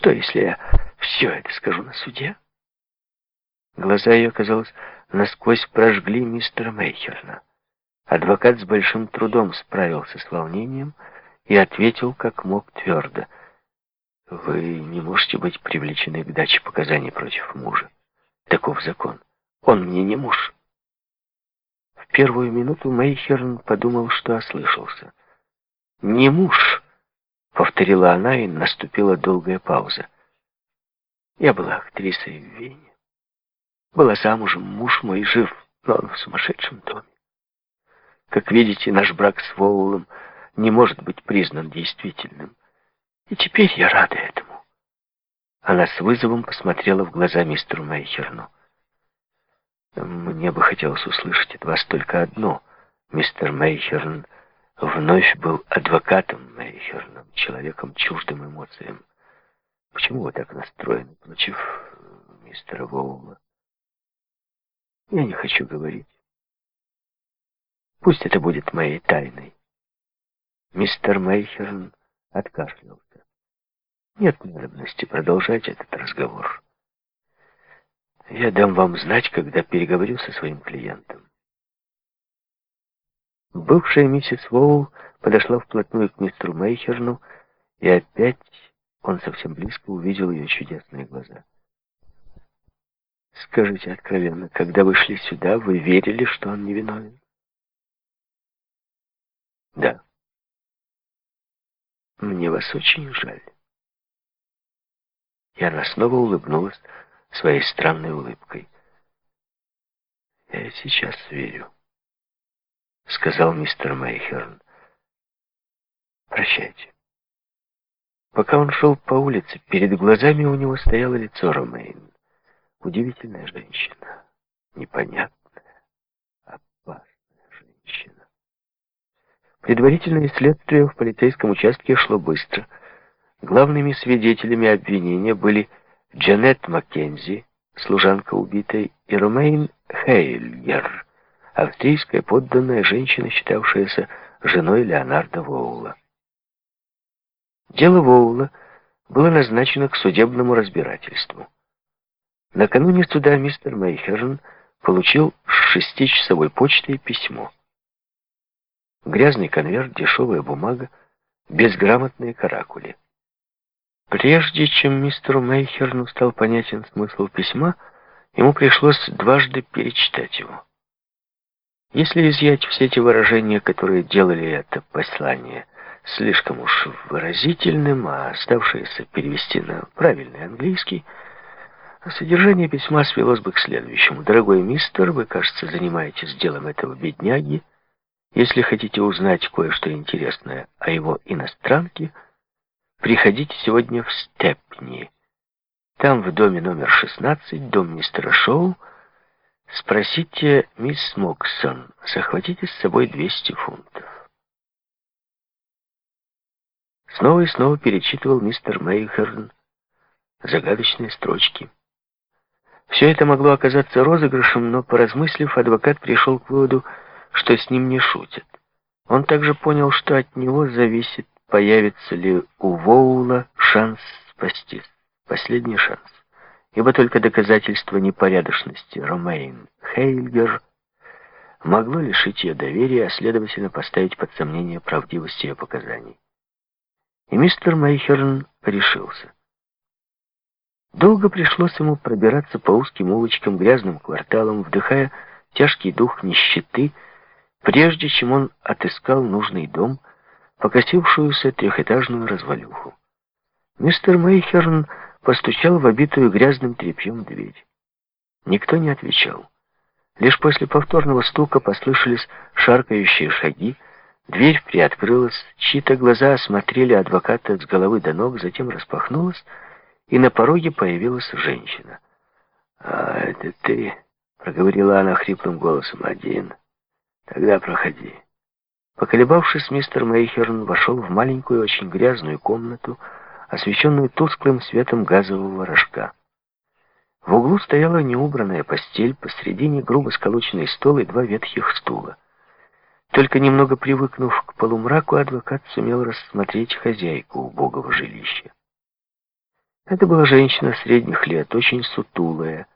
Что, если я все это скажу на суде? Глаза ее, казалось, насквозь прожгли мистера Мейхерна. Адвокат с большим трудом справился с волнением и ответил как мог твердо. «Вы не можете быть привлечены к даче показаний против мужа. Таков закон. Он мне не муж». В первую минуту Мейхерн подумал, что ослышался. «Не муж», — повторила она, и наступила долгая пауза. «Я была актрисой в Вене. Была замужем, муж мой жив, но он в сумасшедшем доме. Как видите, наш брак с Воулом не может быть признан действительным. И теперь я рада этому. Она с вызовом посмотрела в глаза мистеру Мейхерну. Мне бы хотелось услышать от вас только одно. Мистер Мейхерн вновь был адвокатом Мейхерном, человеком чуждым эмоциям. Почему вы так настроены против мистера Воула? Я не хочу говорить. Пусть это будет моей тайной. Мистер Мейхерн откашлялся. Нет надобности продолжать этот разговор. Я дам вам знать, когда переговорю со своим клиентом. Бывшая миссис Воул подошла вплотную к мистеру Мейхерну, и опять он совсем близко увидел ее чудесные глаза. Скажите откровенно, когда вы шли сюда, вы верили, что он невиновен? Да. Мне вас очень жаль. И она снова улыбнулась своей странной улыбкой. Я сейчас верю, сказал мистер Мейхерн. Прощайте. Пока он шел по улице, перед глазами у него стояло лицо Ромейн. Удивительная женщина, непонятная, опасная женщина. Предварительное следствие в полицейском участке шло быстро. Главными свидетелями обвинения были Джанет Маккензи, служанка убитой, и Ромейн Хейльер, австрийская подданная женщина, считавшаяся женой Леонарда Воула. Дело Воула было назначено к судебному разбирательству. Накануне суда мистер Мейхерн получил с шестичасовой почтой письмо. Грязный конверт, дешевая бумага, безграмотные каракули. Прежде чем мистеру Мейхерну стал понятен смысл письма, ему пришлось дважды перечитать его. Если изъять все эти выражения, которые делали это послание слишком уж выразительным, а оставшиеся перевести на правильный английский, содержание письма свелось бы к следующему. «Дорогой мистер, вы, кажется, занимаетесь делом этого бедняги, если хотите узнать кое-что интересное о его иностранке, приходите сегодня в Степни. Там, в доме номер 16, дом мистера Шоу, спросите мисс Моксон, захватите с собой 200 фунтов. Снова и снова перечитывал мистер Мейхерн загадочные строчки. Все это могло оказаться розыгрышем, но, поразмыслив, адвокат пришел к выводу, что с ним не шутят. Он также понял, что от него зависит, появится ли у Воула шанс спастись. Последний шанс. Ибо только доказательство непорядочности Ромейн Хейльгер могло лишить ее доверия, а следовательно поставить под сомнение правдивость ее показаний. Мистер Мейхерн решился. Долго пришлось ему пробираться по узким улочкам, грязным кварталам, вдыхая тяжкий дух нищеты, прежде чем он отыскал нужный дом, покосившуюся трехэтажную развалюху. Мистер Мейхерн постучал в обитую грязным тряпьем дверь. Никто не отвечал. Лишь после повторного стука послышались шаркающие шаги, дверь приоткрылась, чьи-то глаза осмотрели адвоката с головы до ног, затем распахнулась, и на пороге появилась женщина. «А, это ты?» — проговорила она хриплым голосом. «Один». Тогда проходи. Поколебавшись, мистер Мейхерн вошел в маленькую, очень грязную комнату, освещенную тусклым светом газового рожка. В углу стояла неубранная постель, посредине грубо сколоченный стол и два ветхих стула. Только немного привыкнув к полумраку, адвокат сумел рассмотреть хозяйку убогого жилища. Это была женщина средних лет, очень сутулая.